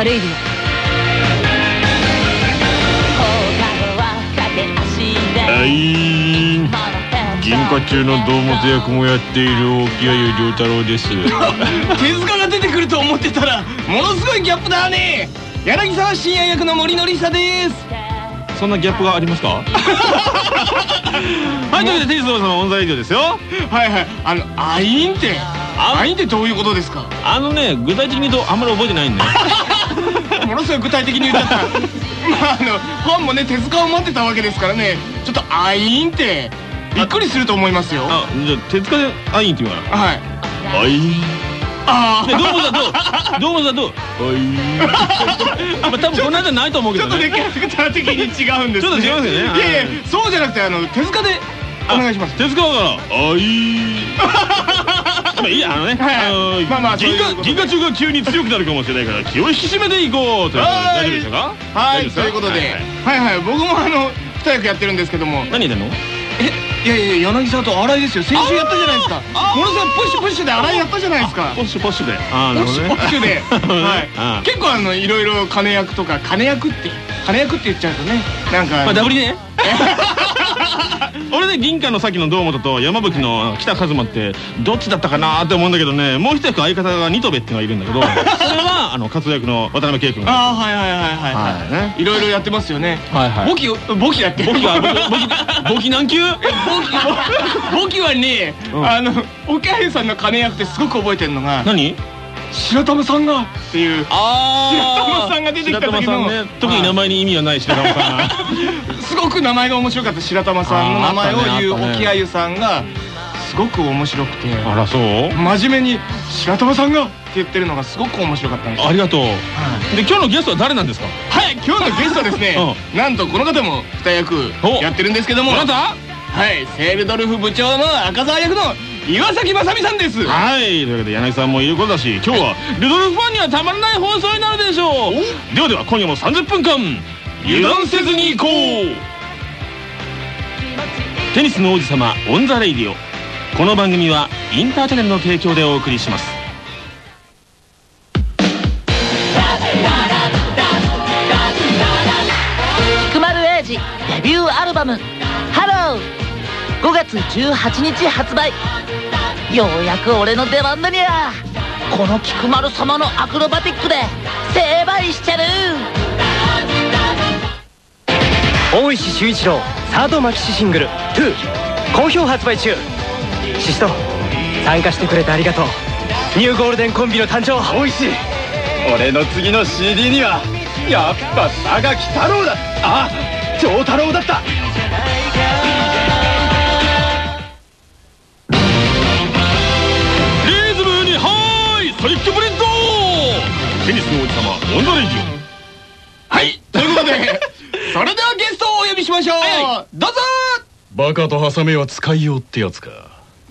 the Radioはい銀華中の堂本役もやっている置鮎龍太郎です手塚が出てくると思ってたらものすごいギャップだね柳沢慎也役の森訓久ですそんなギャップがありますかはいというわけでテニスの王子様 on the Radio ですよはいはいあのアインってアインってどういうことですかあのね具体的に言うとあんまり覚えてないんでものすごい具体的に言っちゃった。まああのファンもね手塚を待ってたわけですからね。ちょっとアインってびっくりすると思いますよ。あじゃあ手塚でアインって言うかはい。なアインあでどうもだとどう？もだとアインまあ多分この間ないと思うけちょっとどねねキャラクター的に違うんですちょっと違いますよね。いやいやそうじゃなくてあの手塚でお願いします。手塚だから。アインまあいいやあのねはいはい。あのまあまあ銀河銀河中が急に強くなるかもしれないから気を引き締めていこうということではい。大丈夫でしょうか？はい。ということで。ははい。はい僕もあの二役やってるんですけども。何言ってんの？えいやいや柳沢と新井ですよ。先週やったじゃないですか。ものすごいプッシュプッシュで新井やったじゃないですか。ポッシュポッシュで。ああなポッシるほどね。ュポッシュで。あはい。結構あのいろいろ金役とか金役って金役って言っちゃうとね。なんか。まあダブリね。俺ね銀貨のさっきの堂本と山吹の北一馬ってどっちだったかなって思うんだけどね。もう一役相方がニトベっていうのがいるんだけど。それはあの活躍の渡辺圭君ああはいはいはいはいはい。ねはいいろいろやってますよね。はいはい。簿記簿記だっけ？簿記は簿記簿記何級？簿記簿記はねうん。あの岡谷さんの金役ってすごく覚えてるのが。何？白玉さんがっていう。あ白玉さんが出てきた時の。ね。特に名前に意味はない白玉さん。が すごく名前が面白かった白玉さんの名前を言う沖あゆさんがすごく面白くて。あらそう？真面目に「白玉さんが」って言ってるのがすごく面白かったんですよ。ありがとう。はい。で今日のゲストは誰なんですか？はい今日のゲストはですね。なんとこの方も二役おやってるんですけども。あなたはいセールドルフ部長の赤澤役の岩崎征実さんです。はい。というわけで柳さんもいることだし今日はルドルフファンにはたまらない放送になるでしょう。ではでは今夜も30分間油断せずに行こう。テニスの王子様 on the Radio。この番組はインターチャネルの提供でお送りします。デビューアルバム「ハロー」5月18日発売。ようやく俺の出番だにゃ。この菊丸様のアクロバティックで成敗しちゃる。大石秀一郎サードマキシシングル「2」好評発売中。シシト参加してくれてありがとう。ニューゴールデンコンビの誕生。大石俺の次の CD にはやっぱ佐垣太郎だ。あ長太郎だったテニスの王子様 on the Radio はい。ということで それではゲストをお呼びしましょう。どうぞ。バカとハサミは使いようってやつか。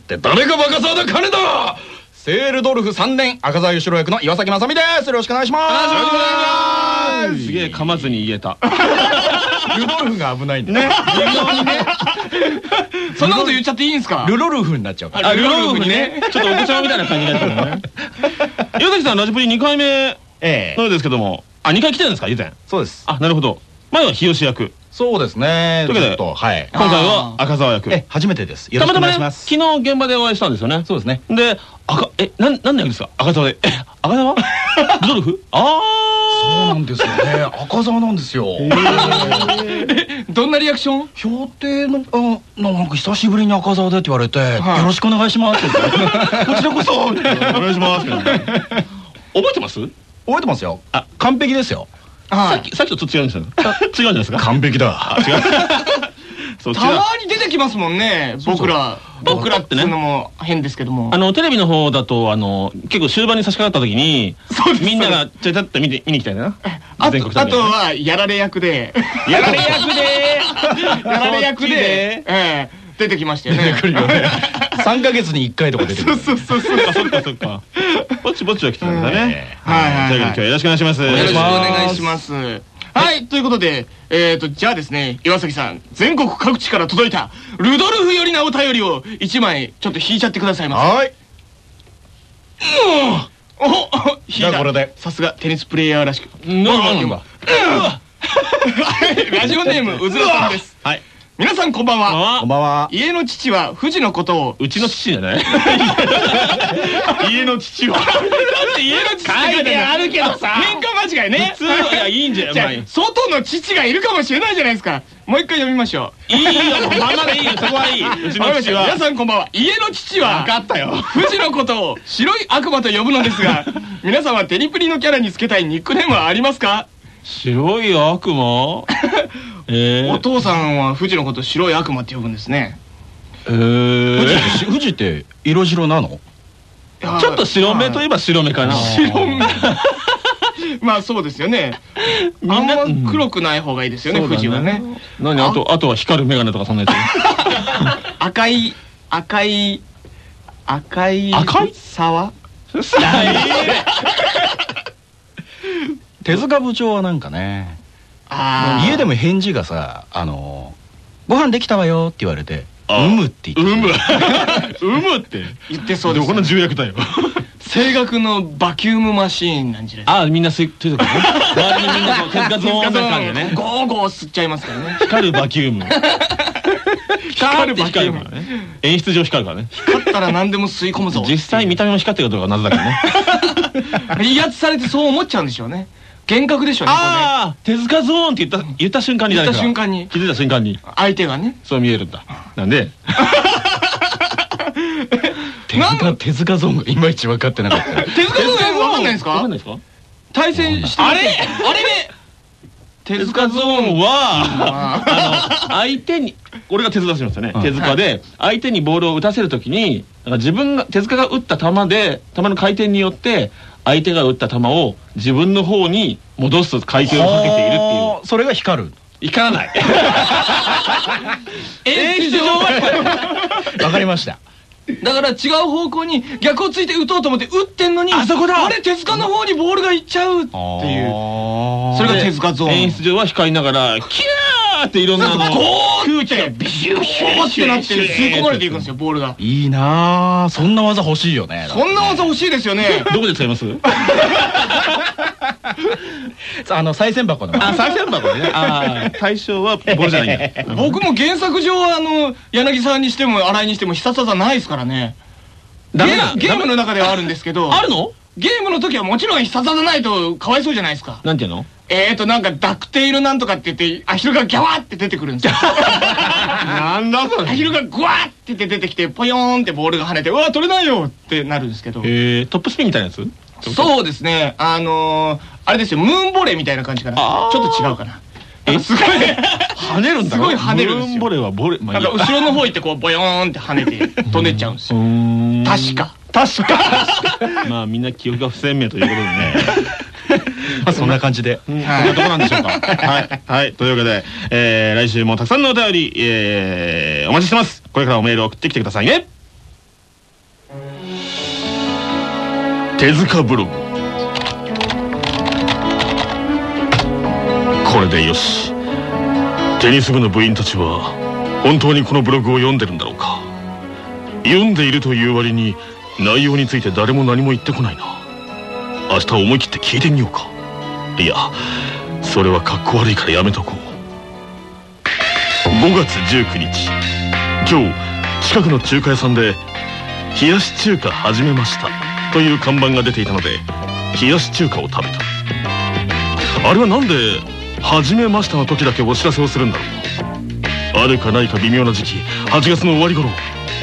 で誰がバカ澤だ金田。聖ルドルフ3年赤澤吉朗役の岩崎征実です。よろしくお願いします。オす。げえ噛まずに言えた。ルドルフが危ないんでね。そんなこと言っちゃっていいんですか？ルロルフになっちゃうから。あルロルフにね。ちょっとお子ちゃまみたいな感じになってるね。岩崎さんラジプリ2回目ええ。のようですけども。あ2回来てるんですか？以前。そうです。あなるほど。前は日吉役。そうですね。というわけでちょっとはい。今回は赤澤役。え初めてです。よろしくお願いします。昨日現場でお会いしたんですよね。そうですね。で赤えなん何の役ですか？赤澤で。え赤澤ルドルフ？あそうあなんですよね。赤澤なんですよ。どんなリアクション？評定のあなんか久しぶりに赤澤でって言われて、はい。よろしくお願いします。って言ってこちらこそ。お願いします。覚えてます？覚えてますよ。あ完璧ですよ。さはい。っきさっきとちょっと違うんですよ 違うんじゃないですか？完璧だ。違う。たまに出てきますもんね僕ら。僕らっていうのも変ですけども。あのテレビの方だとあの結構終盤に差し掛かった時にみんながちょちょっと見て見に来たいなあとはやられ役で。やられ役で。やられ役で。ええ出てきましたよね。出てくるよね3ヶ月に1回とか出てくる。そうそうそうそう。そっかそっか。ぼちぼちは来てたんだね。はいはい今日はよろしくお願いします。よろしくお願いします。はい、ということで、えーと、じゃあですね、岩崎さん、全国各地から届いた、ルドルフよりなお便りを一枚、ちょっと引いちゃってくださいまはい。せ。おじゃあこれで。さすがテニスプレイヤーらしく。なんだラジオネームうずらさんです。はい皆さんこんばんは。あこんばんは。家の父は富士のことをうちの父じゃない？家の父は。だって家の父書いてあるけどさ。変換間違いね。普通いやいいんじゃんじゃあまあいい外の父がいるかもしれないじゃないですか。もう一回読みましょう。いいよまんまでいいよそこはいい。うちの父は。皆さんこんばんは。家の父は分かったよ。富士のことを白い悪魔と呼ぶのですが 皆さんはテニプリのキャラにつけたいニックネームはありますか？白い悪魔？えー？お父さんは富士のことを白い悪魔って呼ぶんですね。えー？富士って色白なの？ちょっと白目といえば白目かな。白目。まあそうですよね。あんま黒くない方がいいですよね富士はね。何？あとあとは光る眼鏡とかそんなや 赤い赤い赤い赤い？沢？手塚部長はなんかねあ家でも返事がさあのご飯できたわよって言われてあうむって言ってうむ。うむって。言ってそうですどこの重役だよ。青学のバキュームマシーンなんじゃないですか？あみんな吸ってるかね。周りにみんなこう手塚ゾーンな感じでねゴーゴー吸っちゃいますからね。光るバキューム。光るバキューム。ね。演出上光るからね。勝ったら何でも吸い込むぞ。実際見た目も光ってるかどうかは謎だけどね。威圧されてそう思っちゃうんでしょうね幻覚でしょうねああ手塚ゾーンって言った言った瞬間に言った瞬間に。気づいた瞬間に。相手がね。そう見えるんだ。なんで？手塚手塚ゾーンがいまいち分かってなかった。手塚ゾーンわかんないんですか？わかんないですか？対戦してあれ？あれ？ね手塚ゾーンはあの相手に俺が手塚しましたね、うん。手塚で相手にボールを打たせるときになんか自分が手塚が打った球で球の回転によって相手が打った球を自分の方に戻す回転をかけているっていう。それが光る。光らない。演出上はわかりました。だから違う方向に逆をついて打とうと思って打ってんのにあそこだ。あれ手塚の方にボールがいっちゃうっていう。そそれが手塚ゾーン。演出上は光りながらキューっていろんなのゴーってビシューシューってなって吸い込まれていくんですよボールが。いいなあそんな技欲しいよね。そんな技欲しいですよね。どこで使います？あの賽銭箱の。あ再銭箱ね。ああ対象はボールじゃない 僕も原作上はあの柳沢にしても新井にしても必殺技ないですからね。ゲームの中ではあるんですけどあるの？ゲームの時はもちろん必殺技ないとかわいそうじゃないですか。なんていうの？えーとなんかダクテイルなんとかって言ってアヒルがギャワーって出てくるんですよ。なんだそアヒルがグワーって出てきてポヨーンってボールが跳ねてうわ取れないよってなるんですけど。えー、トップスピンみたいなやつ？そうですね。あのー、あれですよ。ムーンボレーみたいな感じかな。ちあー。ょっと違うかな。え？すごい 跳ねるんだ？ろすごい跳ねるんですよ。ブルーンボレーはボレまなんか後ろの方行ってこうボヨーンって跳ねて飛んでっちゃうんですよ。ん。確か。確か。まあみんな記憶が不鮮明ということでね。まあ そんな感じで。はどこなんでしょうか？はい、はい、というわけで、えー、来週もたくさんのお便り、えー、お待ちしてます。これからもメールを送ってきてくださいね。手塚ブログ。これでよし。テニス部の部員たちは本当にこのブログを読んでるんだろうか。読んでいるという割に内容について誰も何も言ってこないな。明日思い切って聞いてみようかいやそれはかっこ悪いからやめとこう。5月19日今日近くの中華屋さんで「冷やし中華始めました」という看板が出ていたので冷やし中華を食べた。あれはなんで「始めました」の時だけお知らせをするんだろう。あるかないか微妙な時期8月の終わり頃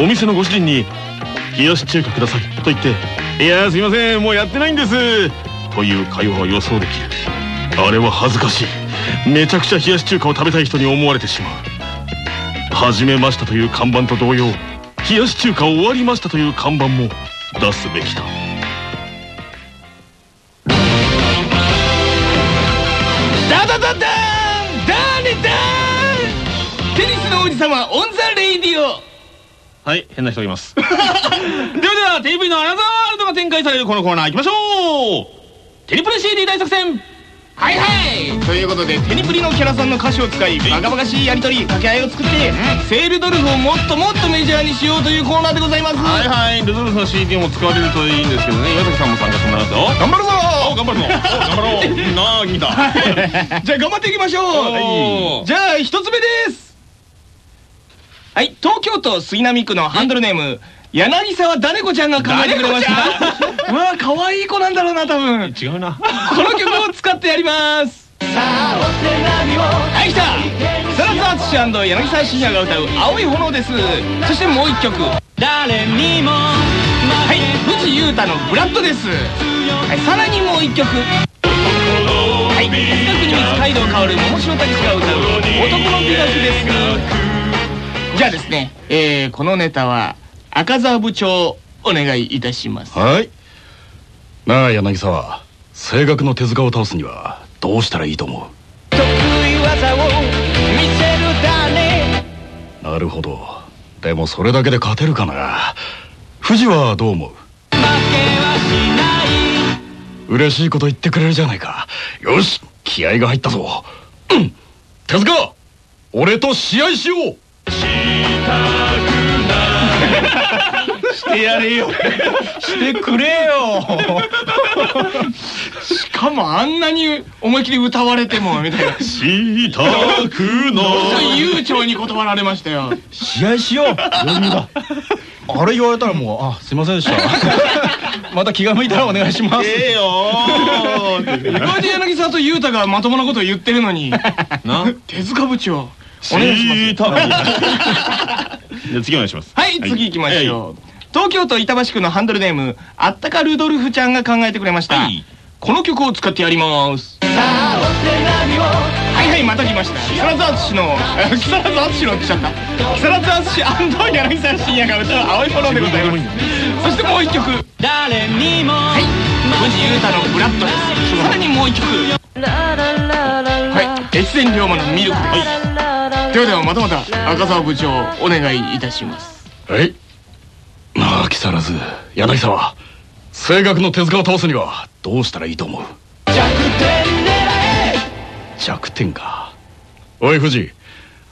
お店のご主人に「冷やし中華ください」と言って「いやーすいませんもうやってないんです」という会話は予想できる。あれは恥ずかしい。めちゃくちゃ冷やし中華を食べたい人に思われてしまう。始めましたという看板と同様冷やし中華終わりましたという看板も出すべきだ。ダダダダーンダーネダーンテニスの王子様 on the Radio。はい変な人がいます。ではでは TV のアナザーワールドが展開されるこのコーナー行きましょうテリプル CD 大作戦。はいはい。ということでテニプリのキャラさんの歌詞を使いバカバカしいやり取り掛け合いを作ってセールドルフをもっともっとメジャーにしようというコーナーでございます。はいはい。ルドルフの CD も使われるといいんですけどね。岩崎さんも参加してもらうと頑張るぞ。お頑張るぞ。お頑張ろう。なあギターじゃあ頑張っていきましょはうじゃあ一つ目です。はい。東京都杉並区のハンドルネーム柳沢だねこちゃんが考えてくれました。うわ可愛い子なんだろうな多分。違うな。この曲を使ってやります。はい来た。木更津淳柳沢慎也が歌う「青い炎」です。そしてもう一曲。誰にもはい藤優太の「ブラッド」です、はい、さらにもう一曲。はい近くに三街道香る桃城拓司が歌う「男の美学」です。じゃあですね、えー、このネタは赤澤部長お願いいたします。はい。なあ柳沢。声楽の手塚を倒すにはどうしたらいいと思う？得意技を見せるだね。なるほど。でもそれだけで勝てるかな。富士はどう思う？負けはしない。嬉しいこと言ってくれるじゃないか。よし気合が入ったぞ。うん。手塚俺と試合しようしてやれよ。してくれよ。しかもあんなに思いっきり歌われてもみたいな。したくの。悠長に断られましたよ。試合しよう。余裕だ。あれ言われたらもうあすいませんでした。また気が向いたらお願いします。ええよー。今まで柳沢と裕太がまともなことを言ってるのに。な？手塚部長お願いします。じゃあ次お願いします。はい、次行きましょう。東京都板橋区のハンドルネーム、あったかルドルフちゃんが考えてくれました。はいこの曲を使ってやります。はいはい、また来ました。木更津淳の、あ 木更津淳のって言っちゃった。木更津淳柳沢慎也が歌う青い炎でございます。そしてもう一曲。誰にも。はい。藤優太のブラッドです。さらにもう一曲。はい。越前龍馬のミルクです。ではではまたまた赤澤部長お願いいたします。はいなあ木更津柳沢声楽の手塚を倒すにはどうしたらいいと思う?弱点狙え!弱点か。おい藤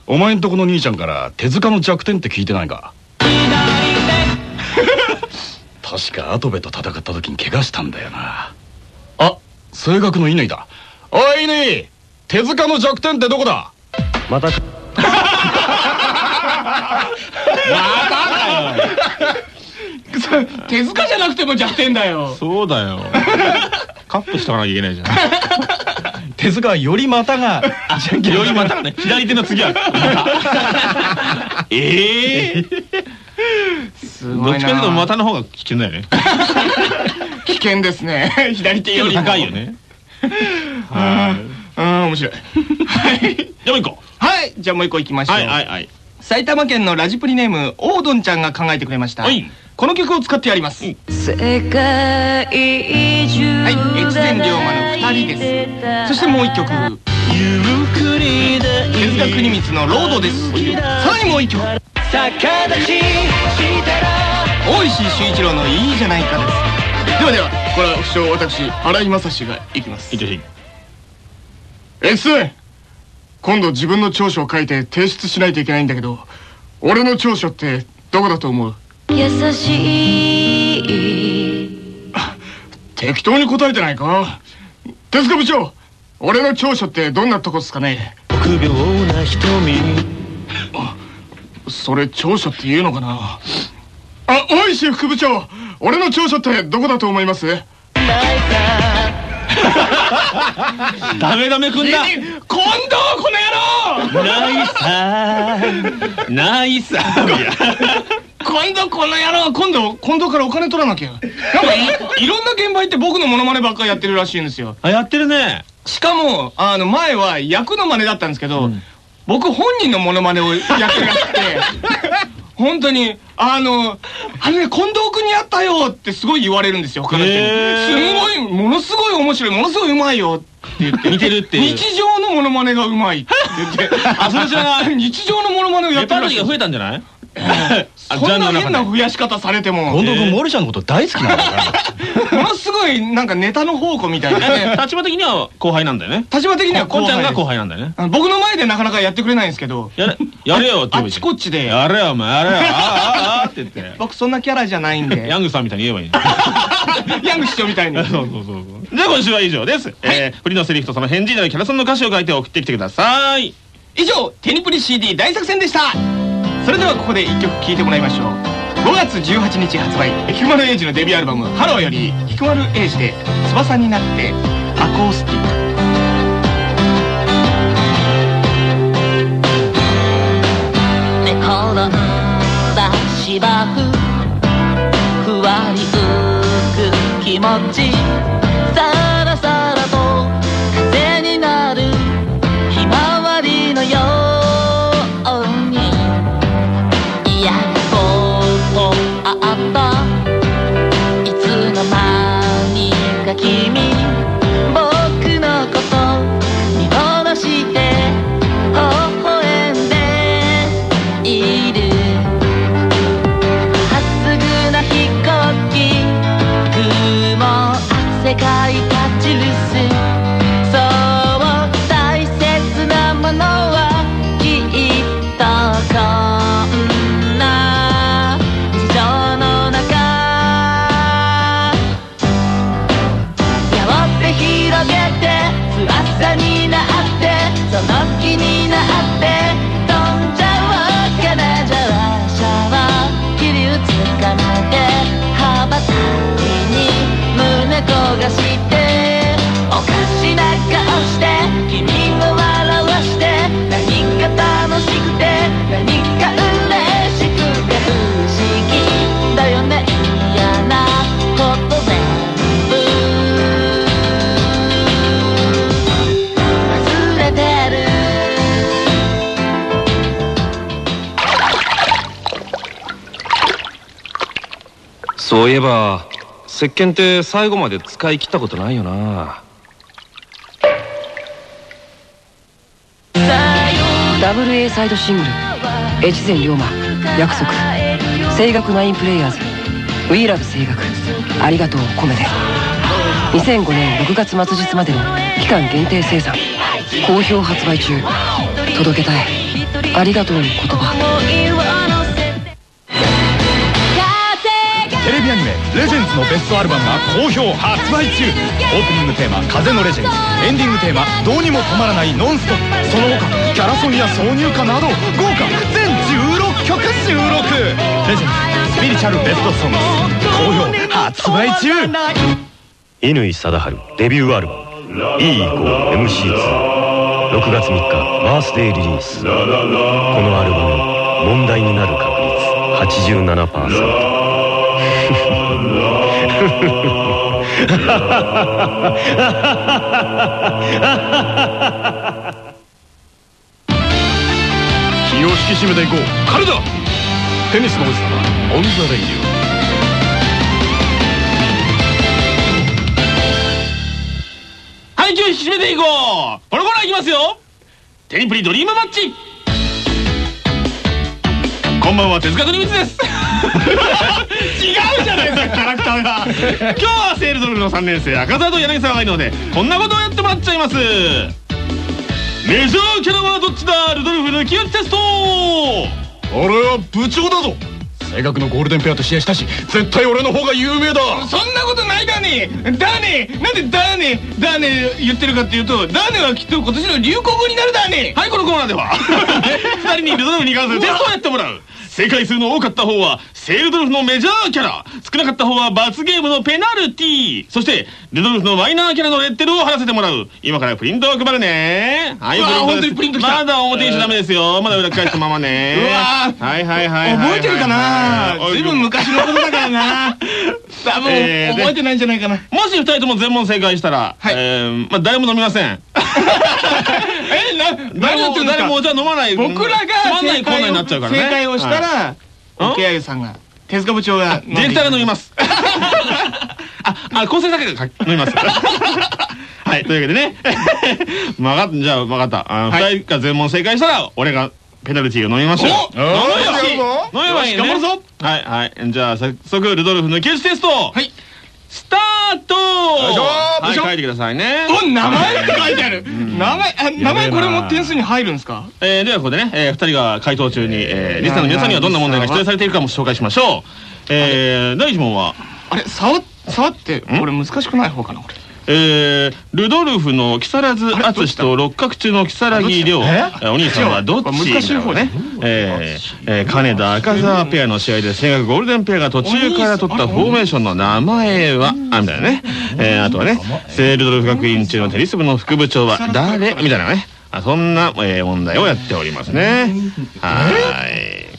お前んとこの兄ちゃんから手塚の弱点って聞いてないか?確か跡部と戦った時に怪我したんだよな。あ声楽の乾だ。おい乾手塚の弱点ってどこだ?また 手塚じゃなくても弱点だよ。そうだよ。カップしとかなきゃいけないじゃん。手塚はより股がよりまたね左手の次はええすどっちかというと股の方が危険だよね。危険ですね。左手よりも。高いよねあーあー面白い。はい。じゃあもう一個。はい。じゃあもう一個いきましょう。はいはいはい。埼玉県のラジプリネームオードンちゃんが考えてくれました。はいこの曲を使ってやります。はい越前龍馬の二人です。そしてもう一曲。手塚国光のロードです。さらにもう一曲。大石修一郎のいいじゃないかです。ではではこれは不詳私荒井正史がいきます。いってほしい X! 今度自分の長所を書いて提出しないといけないんだけど俺の長所ってどこだと思う？優しい。適当に答えてないか？手塚部長俺の長所ってどんなとこっすかね？臆病な瞳。それ長所って言うのかな？あ大石副部長俺の長所ってどこだと思います？ダメダメくんだ。今度この野郎！ナイスナイス今度この野郎今度今度からお金取らなきゃ。なんかいいろんな現場行って僕のモノマネばっかりやってるらしいんですよ。あやってるね。しかもあの前は役の真似だったんですけど、僕本人のモノマネをやってなくて 本当にあの「あのね近藤君に会ったよ」ってすごい言われるんですよ他の人にすごいものすごい面白いものすごいうまいよって言って。似てるっていう。日常のモノマネがうまいって言って。あそれじゃない日常のモノマネをやってるらしい。増えたんじゃない？あ そんな変な増やし方されても。近藤君森ちゃんのこと大好きなんだから。ものすごいなんかネタの宝庫みたいなね。立場的には後輩なんだよね。立場的にはこんちゃんが後輩輩なんだよね。僕の前でなかなかやってくれないんですけど。やれやれよってあっちこっちで。やれよお前やれよ。あーあーあーって言って僕そんなキャラじゃないんでヤングさんみたいに言えばいいのヤング師匠みたいにそうそうそうそうじゃあ今週は以上です、えー、振りのセリフとその返事になるキャラソンの歌詞を書いて送ってきてください以上テニプリ CD 大作戦でしたそれではここで一曲聴いてもらいましょう。5月18日発売菊丸英二のデビューアルバム「ハロー」より菊丸英二で「翼になってアコースティック」寝転んだ芝生ふわり浮く気持ち。そういえば石鹸って最後まで使い切ったことないよな。ダブル A サイドシングル越前龍馬約束。声楽ナインプレイヤーズ We Love 声楽。ありがとうを込めて2005年6月末日までの期間限定生産好評発売中。届けたい。ありがとうの言葉。ビアニメ「レジェンズ」のベストアルバムが好評発売中。オープニングテーマ「風のレジェンズ」エンディングテーマ「どうにも止まらないノンストップ」その他キャラソンや挿入歌など豪華全16曲収録。レジェンズスピリチュアルベストソング好評発売中。乾貞治デビューアルバム「E=MC26 月3日バースデーリリース。このアルバム問題になる確率87%気を引き締めていこう彼だテニスの王子様 on the Radioはい気を引き締めていこうこのコーナーいきますよ。テニプリドリームマッチ。こんばんは手塚国光です 違うじゃないですかキャラクターが。今日はセールドルフの3年生赤澤と柳沢がいるのでこんなことをやってもらっちゃいます。メジャーキャラはどっちだ？ルドルフ抜き打ちテスト。俺は部長だぞ。声楽のゴールデンペアと試合したし絶対俺の方が有名だ。そんなことないだね。だね。なんでだね？だね言ってるかっていうとだねはきっと今年の流行語になるだね。はいこのコーナーでは。2人にルドルフに関するテストをやってもらう正解数の多かった方はセールドルフのメジャーキャラ。少なかった方は罰ゲームのペナルティー。そしてルドルフのマイナーキャラのレッテルを貼らせてもらう。今からプリントを配るね。はい本当にプリントまだ表にしちゃダメですよ。まだ裏返したままね。うわー。はいはいはい覚えてるかな？ずいぶん昔のことだからな。多分覚えてないんじゃないかな。もし2人とも全問正解したら、はい。えーまあ誰も飲みません えな誰も何やって誰もじゃあ飲まない。僕らがつまんないコーナーになっちゃうからね。正解をしたはいら桶屋さんが手塚部長がディレクターが飲みます。あ、あ、構成だけが飲みます。はい、というわけでね。まが、じゃあ、わかった。あのはい。二人が全問正解したら、俺がペナルティーを飲みましょう。お飲おめばしやるぞ飲めばし頑張るぞ。はいはい。じゃあ早速ルドルフ抜き打ちテストはいスタート!よいしょ！はい書いてくださいね。お名前って書いてある。名前あ名前これも点数に入るんですか？えーではここでね、えー、2人が回答中に、えー、リスナーの皆さんにはどんな問題が出題されているかも紹介しましょう。えー、第1問は。あれ触っ触ってこれ難しくない方かなこれえー、ルドルフの木更津淳と六角中の木更木亮。お兄さんはどっち？難しい方ね。えーえー金田赤澤ペアの試合で声楽ゴールデンペアが途中から取ったフォーメーションの名前はあみたいなね。えーあとはね聖ルドルフ学院中のテニス部の副部長は誰？みたいなね。あそんな、えー問題をやっておりますね。はーい。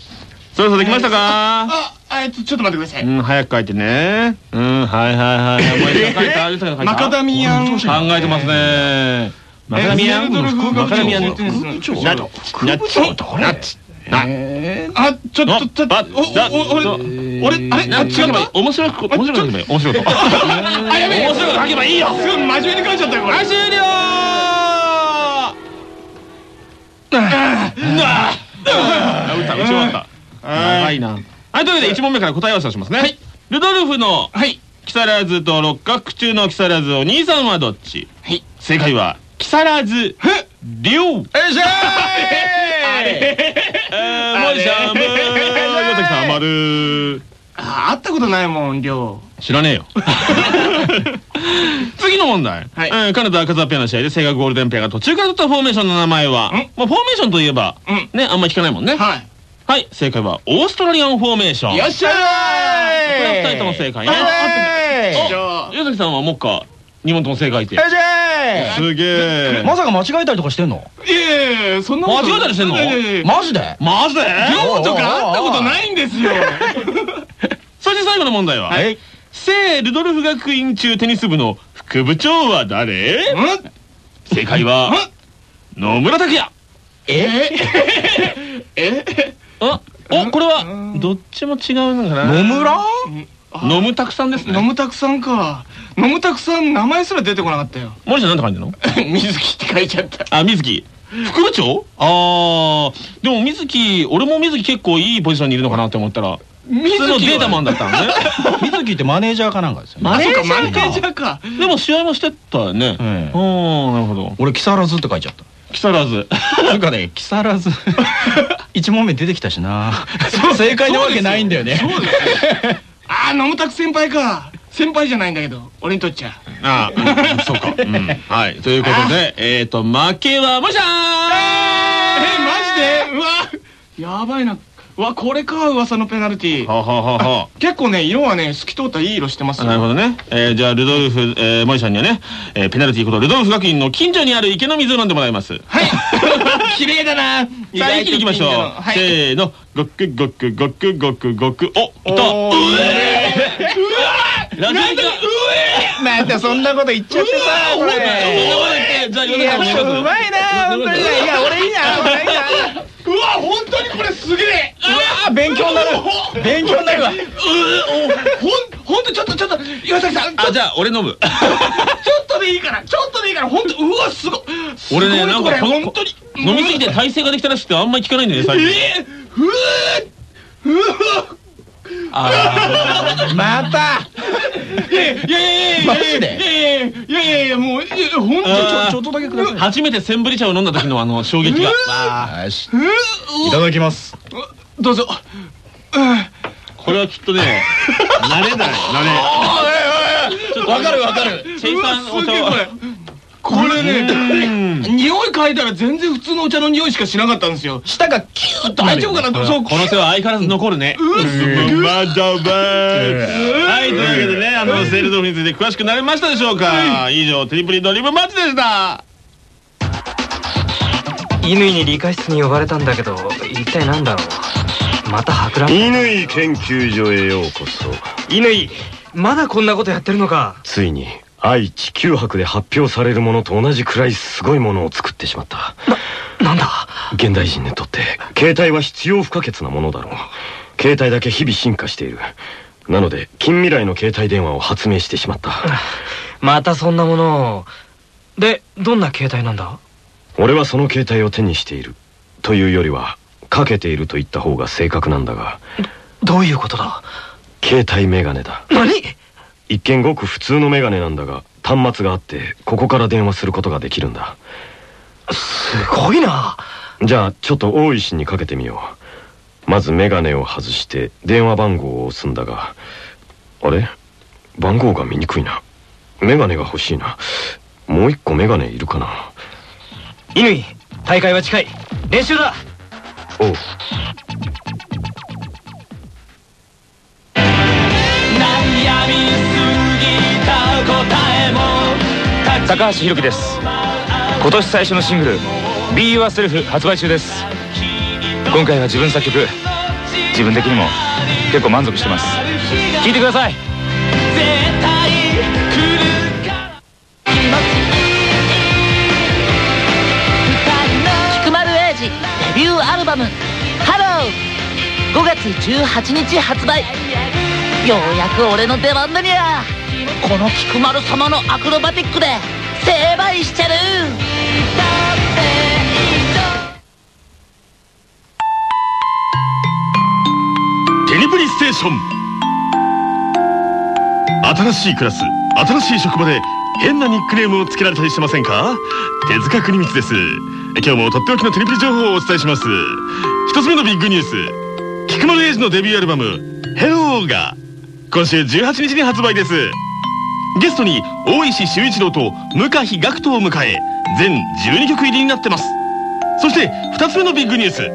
そろそろできましたか？あえっとちょっと待ってくださいうん早く書いてねうんはいはいはいもう一回書いた書いた マカダミアン考えてますね。マカダミアンマカダミアンの。学院の副部長ナッチ。ナッチ。ナッチ。ナッチ。あちょっとちょっとあおお俺俺あれあ違った？面白く、面白く書けばいい。面白く。あ やべえ面白く書けばいいよ。すごい真面目に書いちゃったよこれはい、終了あ、打った、打ち終わった。長いな。はい、というわけで1問目から答え合わせをしますね。はい。ルドルフのはい。木更津と六角中の木更津お兄さんはどっち？はい。正解は木更津亮よい。しょえー、もいしゃんぶー岩崎さん丸。あ会ったことないもん亮知らねえよ。次の問題、はい。えーカナダ赤澤ペアの試合で声楽ゴールデンペアが途中から取ったフォーメーションの名前は。ん。まあフォーメーションといえばうん。ねあんまり聞かないもんね。はいはい正解はオーストラリアンフォーメーション。よっしゃこれは2人とも正解ね。ーじゃあ。お岩崎さんはもっか2問とも正解ってじゃすげえまさか間違えたりとかしてんの？いやいやいやそんなこと間違えたりしてんの？いやいやいや。マジで？マジで？亮とか会ったことないんですよ。そして最後の問題は、はい。聖ルドルフ学院中テニス部の副部長は誰？うん。正解は野村拓也え？え？あおこれは？どっちも違うのかな？野村？野村拓さんですね。野村拓さんか。野村拓さん名前すら出てこなかったよ。森さんなんて書いてるの？水木って書いちゃった。あ水木。副部長？あー。でも水木俺も水木結構いいポジションにいるのかなって思ったら普通のデータマンだったのね。水木ってマネージャーかなんかですよね。マネージャーか。でも試合もしてたよね。ええうんなるほど。俺木更津って書いちゃった木更津。なんかね木更津。一問目出てきたしな。正解なわけないんだよね。そうですよああ野村拓先輩か。先輩じゃないんだけど俺にとっちゃ。ああ、うんそうか。うん。はい。ということで、えっと、負けは、もしゃえーマジで？うわやばいな。うわこれか噂のペナルティー。はははは結構ね色はね透き通ったいい色してますよ。なるほどね。えーじゃあ、ルドルフ、えー、森さんにはね、えーペナルティーことルドルフ学院の近所にある池の水を飲んでもらいます。さはい。綺麗だな。あ、一気に行きましょう。はい。せーの、ごくごくごくごくごく、お、いた。おーうえーラジオなんだうまたそんなこと言っちゃってさこれ。えじゃあ、ヨネさんうまいな本当にいや俺いいな俺いいな。えうわ本当にこれすげえ。あ勉強になる。勉強になるわ。ほんほんとちょっとちょっと岩崎さんあ、じゃあ、俺飲む。ちょっとでいいからちょっとでいいから本当うわすごい。俺ね、なんか本当に飲みすぎて体勢ができたらしくてあんまり効かないんだよね、最近。えーふーうわまたいやいやいやいやいやマジでいやいやいやいやもういや本当にちょっとだけください初めてセンブリ茶を飲んだ時のあの衝撃が。よしいただきますどうぞこれはきっとね、慣れない、慣れ。ちょっとわかるわかるチェイさんお茶はこれね匂い嗅いだら全然普通のお茶の匂いしかしなかったんですよ。舌がキューッと大丈夫かなそう。この手は相変わらず残るね。うわす。まだばはい、というわけでね、あの、セールドフについて詳しくなれましたでしょうか。以上、トリプリドリブマッチでした。乾に理科室に呼ばれたんだけど一体なんだろうまた博覧乾研究所へようこそ乾まだこんなことやってるのかついに愛・地球博で発表されるものと同じくらいすごいものを作ってしまった。なんだ？現代人にとって携帯は必要不可欠なものだろう。携帯だけ日々進化している。なので近未来の携帯電話を発明してしまった。またそんなものを。でどんな携帯なんだ？俺はその携帯を手にしている。というよりはかけていると言った方が正確なんだが。どういうことだ？携帯メガネだ。何？一見ごく普通のメガネなんだが端末があってここから電話することができるんだ。すごいな。じゃあちょっと大石にかけてみよう。まずメガネを外して電話番号を押すんだがあれ？番号が見にくいな。メガネが欲しいな。もう一個メガネいるかな。乾大会は近い。練習だ。おう高橋広樹です。今年最初のシングル「BeYourself」発売中です。今回は自分作曲自分的にも結構満足してます。聴いてください。菊丸英二デビューアルバム「ハロー」5月18日発売。ようやく俺の出番だにゃ。この菊丸様のアクロバティックで。成敗してるテニプリステーション。新しいクラス新しい職場で変なニックネームをつけられたりしてませんか？手塚国光です。今日もとっておきのテニプリ情報をお伝えします。一つ目のビッグニュース。菊丸英二のデビューアルバム「ヘローが今週18日に発売です。ゲストに大石修一郎と向井学人を迎え全12曲入りになってます。そして2つ目のビッグニュース。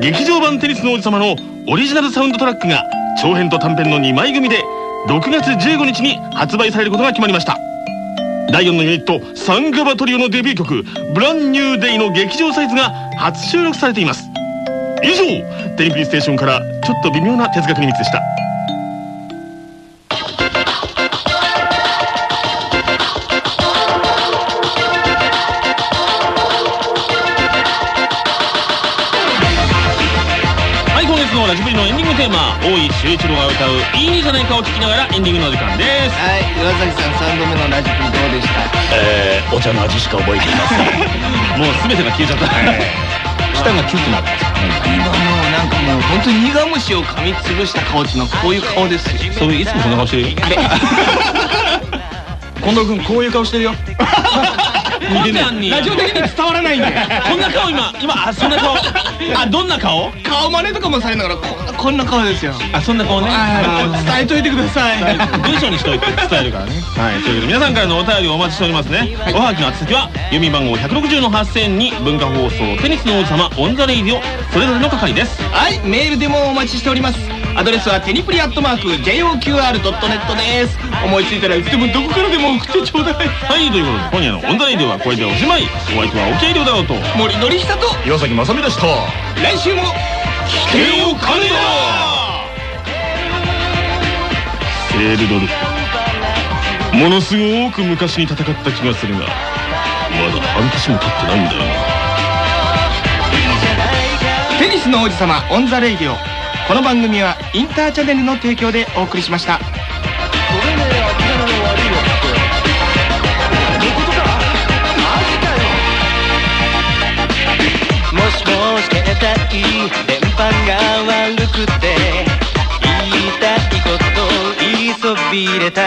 劇場版テニスの王子様のオリジナルサウンドトラックが長編と短編の2枚組で6月15日に発売されることが決まりました。第4のユニットサンガバトリオのデビュー曲「ブランニューデイ」の劇場サイズが初収録されています。以上テレビステーションからちょっと微妙な哲学秘密でした。修一郎が歌う「いいじゃないか」を聞きながらエンディングのお時間です。はい、岩崎さん三度目のラジプリどうでした？えー、お茶の味しか覚えていません。もう全てが消えちゃった。舌がキュッとなった今もうなんかもう本当に苦虫を噛みつぶした顔っていうのはこういう顔ですよ。それいつもそんな顔してるあれ 近藤君こういう顔してるよ 似てんねラジオ的に伝わらないんでこんな顔今今あそんな顔。あどんな顔？顔真似とかもされながらこんなこんな顔ですよ。あそんな顔ね。はい伝えといてください。文章にしといて伝えるからね。はいというわけで皆さんからのお便りをお待ちしておりますね、おはがきの宛先は郵便番号160の8000に文化放送テニスの王子様 on the Radio それぞれの係です。はいメールでもお待ちしておりますアドレスはテニプリアットマーク JOQR.net です。思いついたらいつでもどこからでも送ってちょうだい。はいということで今夜の on the Radio はこれでおしまい。お相手は置鮎龍太郎と。森のりひさと。岩崎征実でした来週も危険を感じろセールドルフ。ものすごく昔に戦った気がするがまだ半年も経ってないんだよ。なテニスの王子様 on the Radio この番組はインターチャネルの提供でお送りしました。もしもし携帯電波が悪くて言いたいこと言いそびれた